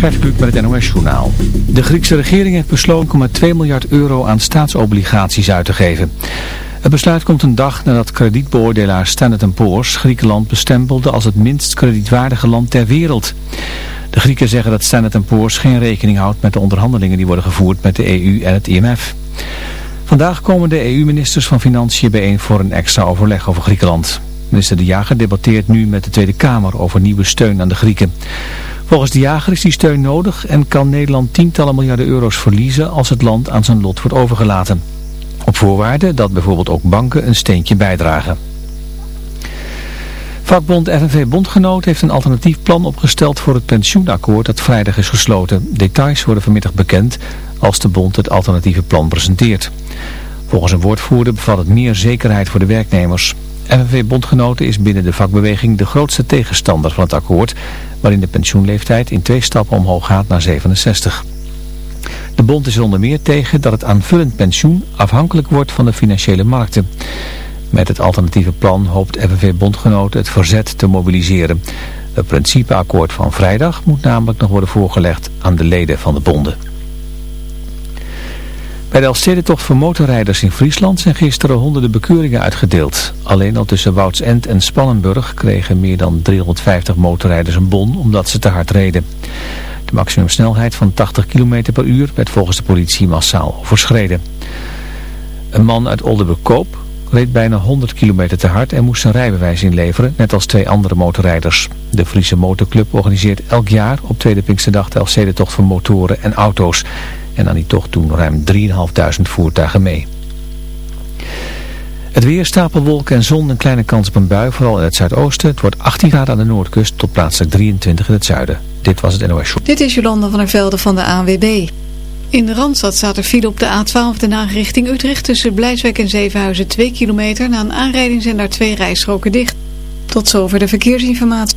Gert Kluk met het NOS-journaal. De Griekse regering heeft besloten 2 miljard euro aan staatsobligaties uit te geven. Het besluit komt een dag nadat kredietbeoordelaar Standard Poor's Griekenland bestempelde als het minst kredietwaardige land ter wereld. De Grieken zeggen dat Standard Poor's geen rekening houdt met de onderhandelingen die worden gevoerd met de EU en het IMF. Vandaag komen de EU-ministers van Financiën bijeen voor een extra overleg over Griekenland. Minister De Jager debatteert nu met de Tweede Kamer over nieuwe steun aan de Grieken. Volgens De Jager is die steun nodig en kan Nederland tientallen miljarden euro's verliezen als het land aan zijn lot wordt overgelaten. Op voorwaarde dat bijvoorbeeld ook banken een steentje bijdragen. Vakbond FNV Bondgenoot heeft een alternatief plan opgesteld voor het pensioenakkoord dat vrijdag is gesloten. Details worden vanmiddag bekend als de bond het alternatieve plan presenteert. Volgens een woordvoerder bevat het meer zekerheid voor de werknemers. FNV-bondgenoten is binnen de vakbeweging de grootste tegenstander van het akkoord, waarin de pensioenleeftijd in twee stappen omhoog gaat naar 67. De bond is er onder meer tegen dat het aanvullend pensioen afhankelijk wordt van de financiële markten. Met het alternatieve plan hoopt FNV-bondgenoten het verzet te mobiliseren. Het principeakkoord van vrijdag moet namelijk nog worden voorgelegd aan de leden van de bonden. Bij de Elfstedentocht voor motorrijders in Friesland zijn gisteren honderden bekeuringen uitgedeeld. Alleen al tussen Woudsend en Spannenburg kregen meer dan 350 motorrijders een bon omdat ze te hard reden. De maximumsnelheid van 80 km per uur werd volgens de politie massaal overschreden. Een man uit Oldenburg-Koop reed bijna 100 km te hard en moest zijn rijbewijs inleveren, net als twee andere motorrijders. De Friese Motorclub organiseert elk jaar op Tweede Pinksterdag de Elfstedentocht voor motoren en auto's. En aan die tocht doen ruim 3.500 voertuigen mee. Het weer, stapelwolken en zon, een kleine kans op een bui, vooral in het zuidoosten. Het wordt 18 graden aan de noordkust tot plaatselijk 23 in het zuiden. Dit was het NOS Show. Dit is Jolanda van der Velde van de ANWB. In de Randstad staat er file op de A12 de richting Utrecht tussen Blijswijk en Zevenhuizen 2 kilometer. Na een aanrijding zijn daar twee rijstroken dicht. Tot zover de verkeersinformatie.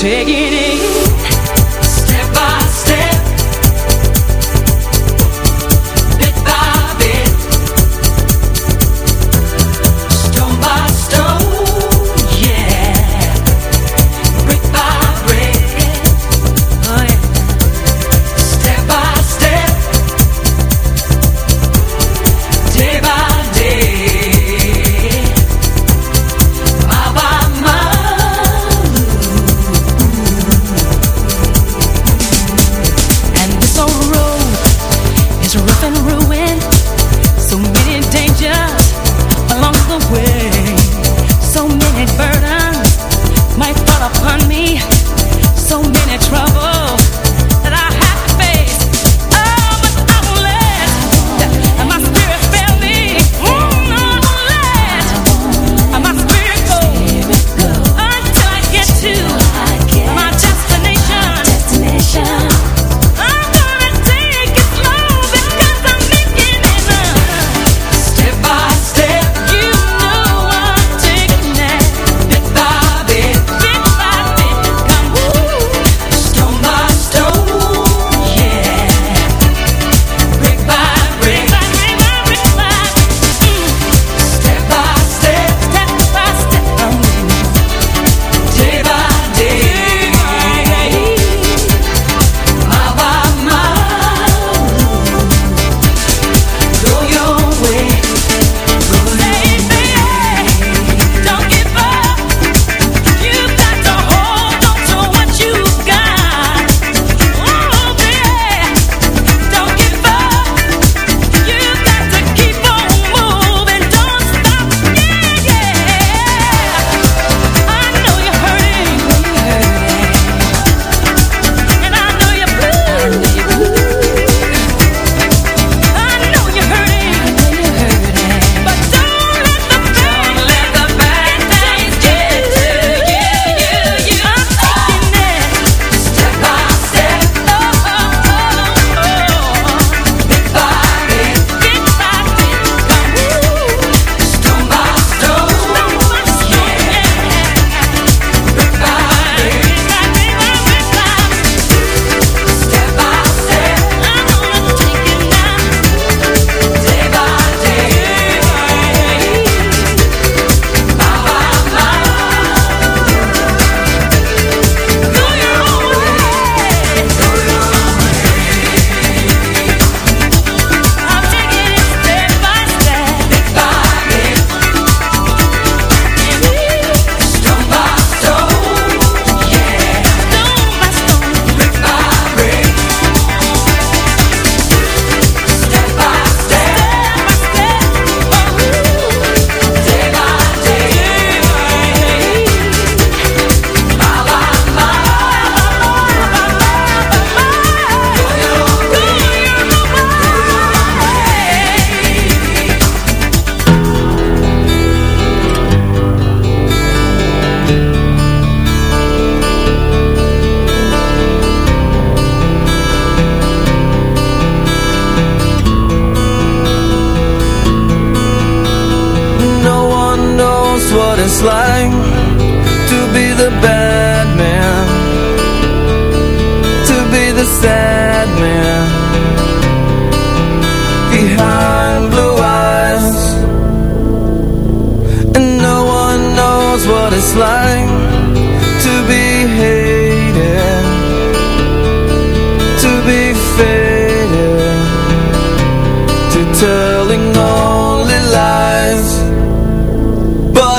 take it in.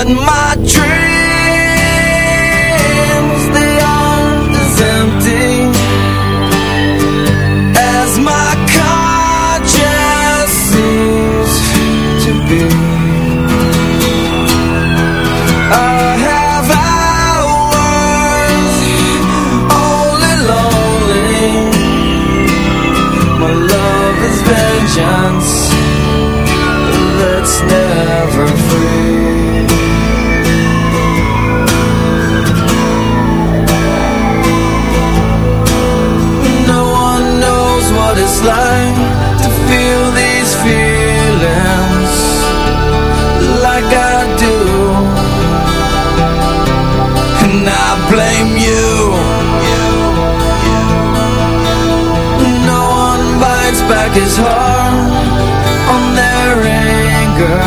but my dream like to feel these feelings like I do. And I blame you. No one bites back as hard on their anger.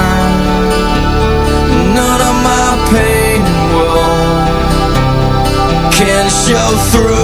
None of my pain and woe can show through.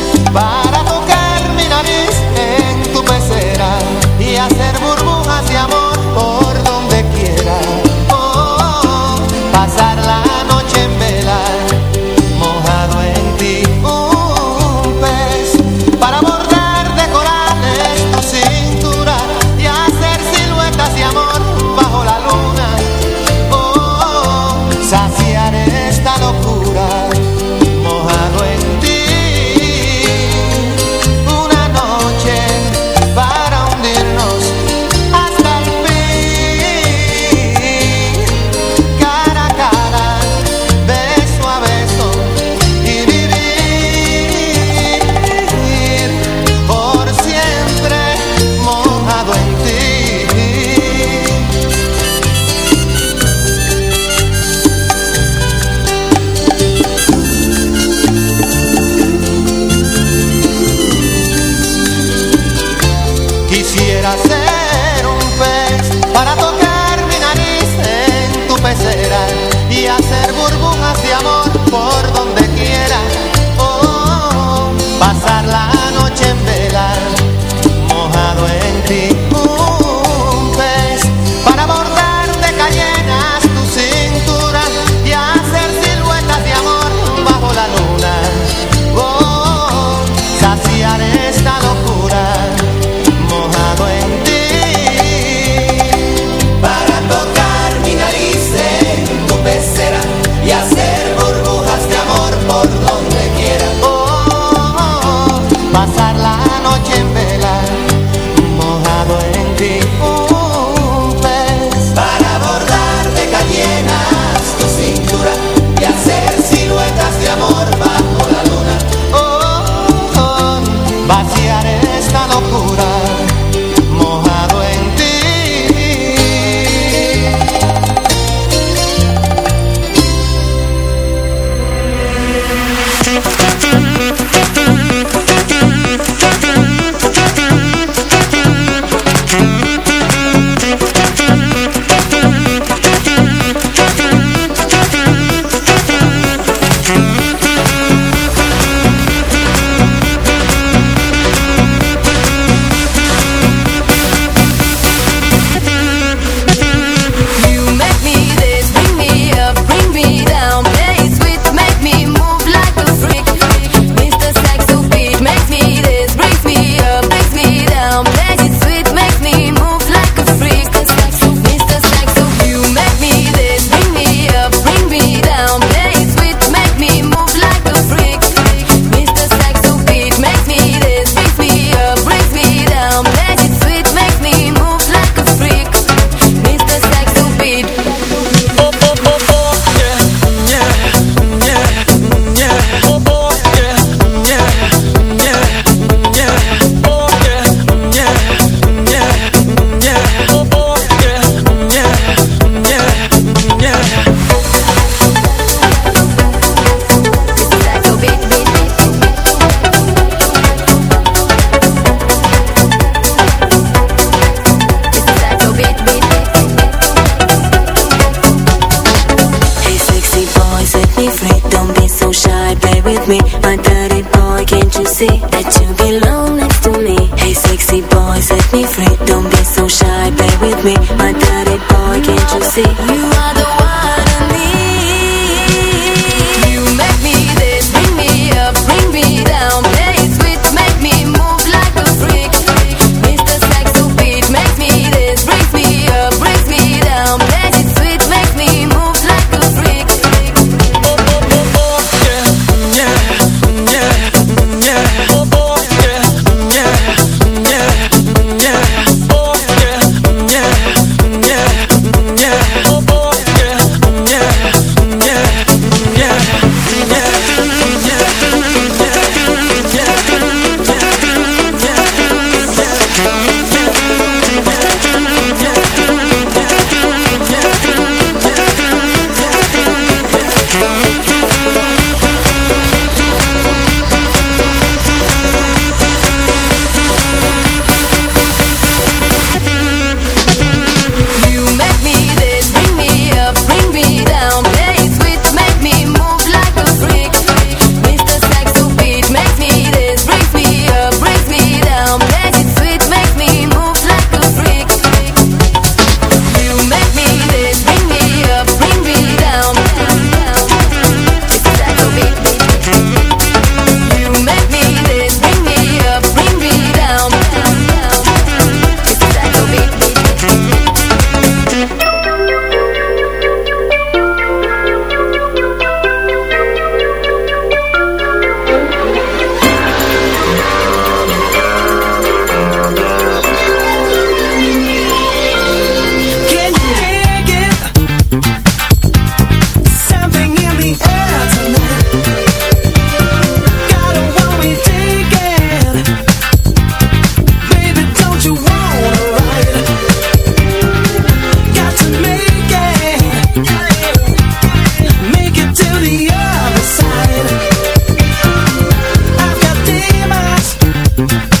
thank you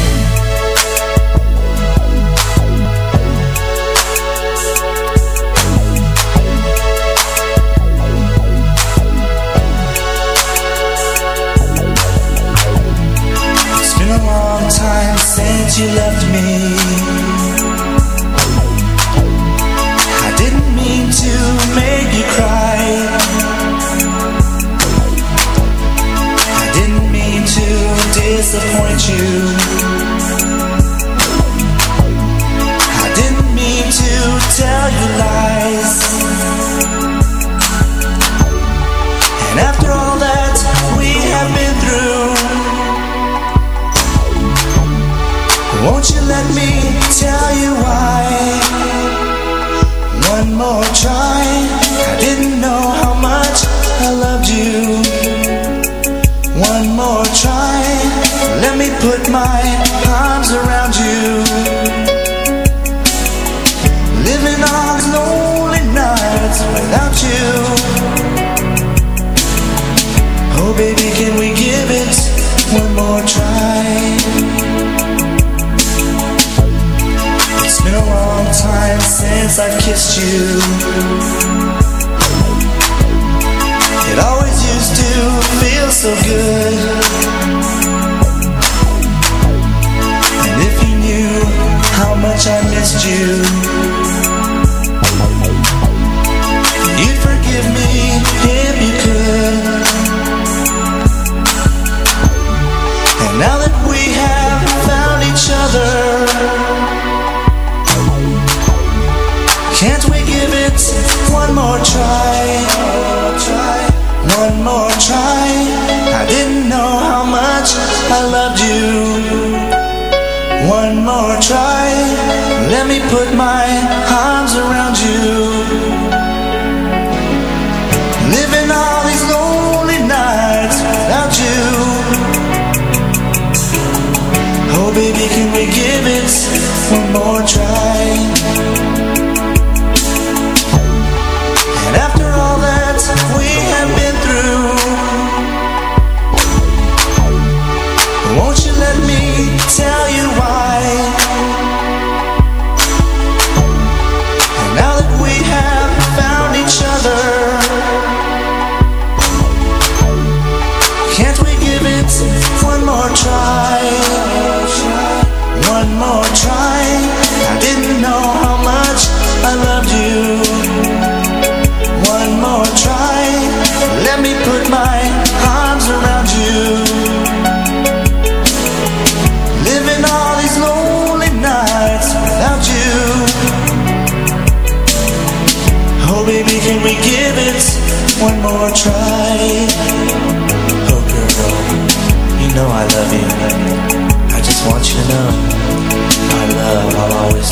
didn't know how much I loved you. One more try, let me put my arms around you.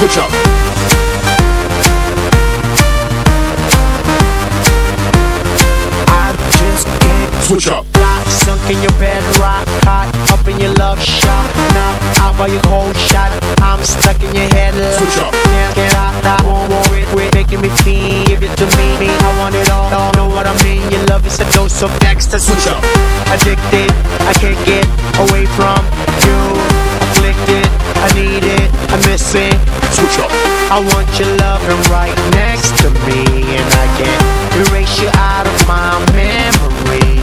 Switch up. I just can't Switch up. Rock, sunk in your bed, rock hot, up in your love shot. Now out by your cold shot, I'm stuck in your head. Love. Switch up. Can't get out, I won't worry, quit making me feel. Give it to me, me, I want it all. all. Know what I mean? Your love is a dose of next Switch up. Addicted, I can't get away from you. Afflicted, I need it, I miss it. Switch up. I want your loving right next to me, and I can't erase you out of my memory.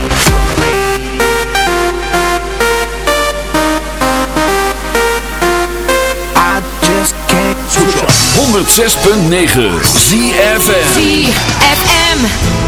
I just can't Switch up. 106.9 ZFM ZFM.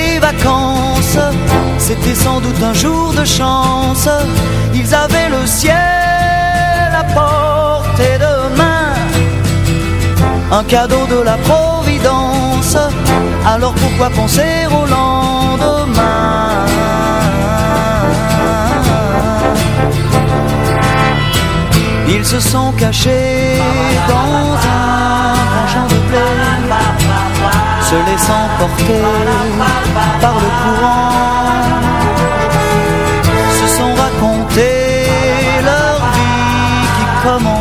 C'était sans doute un jour de chance. Ils avaient le ciel à portée de main. Un cadeau de la Providence. Alors pourquoi penser au lendemain? Ils se sont cachés dans un grand champ de blé se laissant porter par le courant,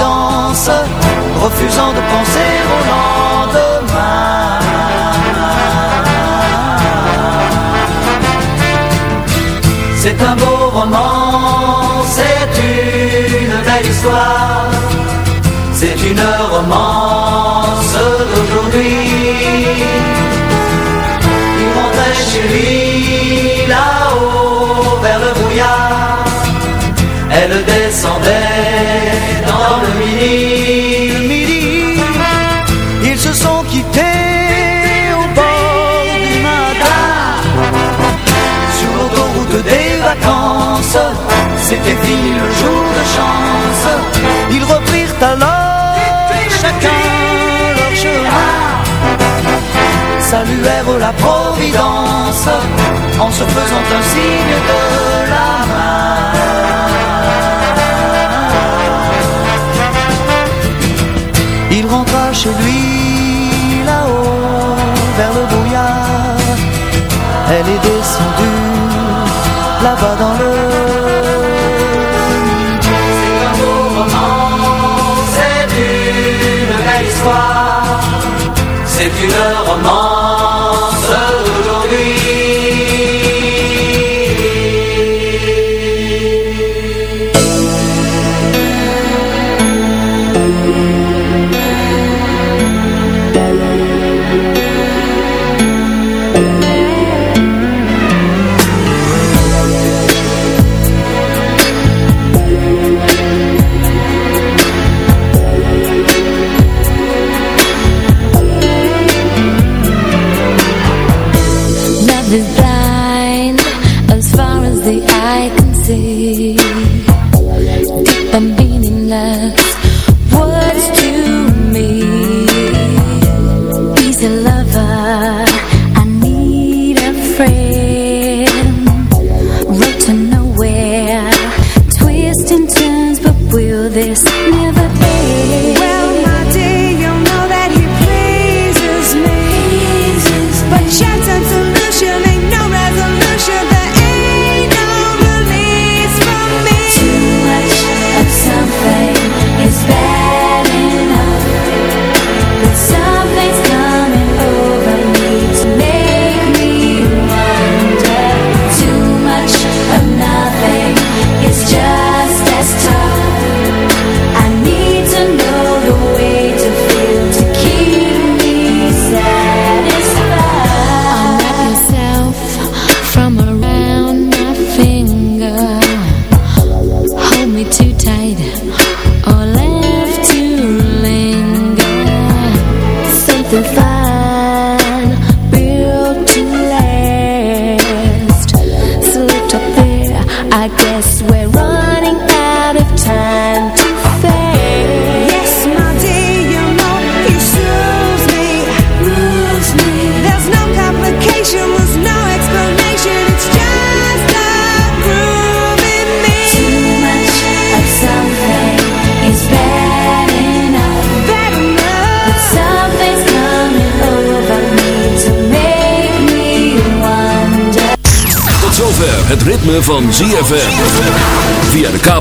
providence, refusant de penser au lendemain. C'est un beau roman, c'est une belle histoire, c'est une romance d'aujourd'hui. Il rentrait chez lui là-haut vers le brouillard, elle descendait midi. Le ils se sont quittés au bord du matin sur l'autoroute des vacances. C'était fini le jour de chance. Ils reprirent alors chacun leur chemin. Saluèrent la providence en se faisant un signe de la main. Rentra chez lui là-haut vers le brouillard. Elle est descendue là-bas dans le C'est un beau roman, c'est une belle histoire, c'est une romance